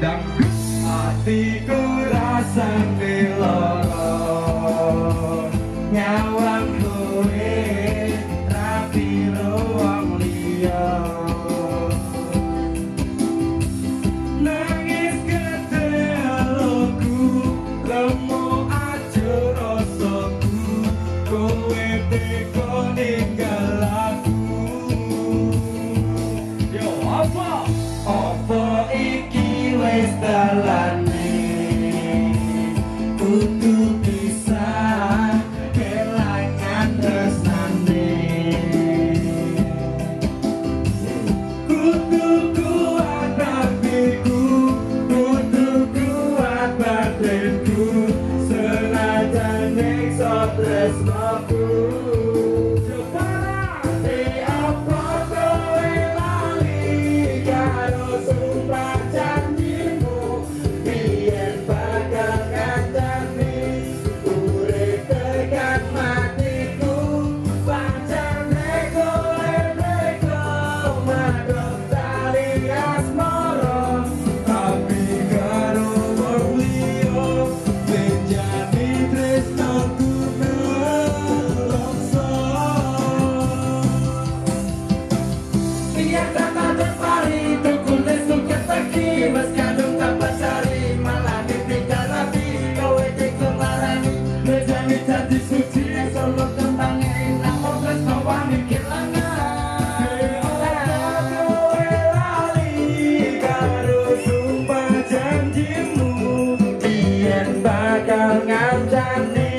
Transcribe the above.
dangdut hati. Let's go. bakal ngancani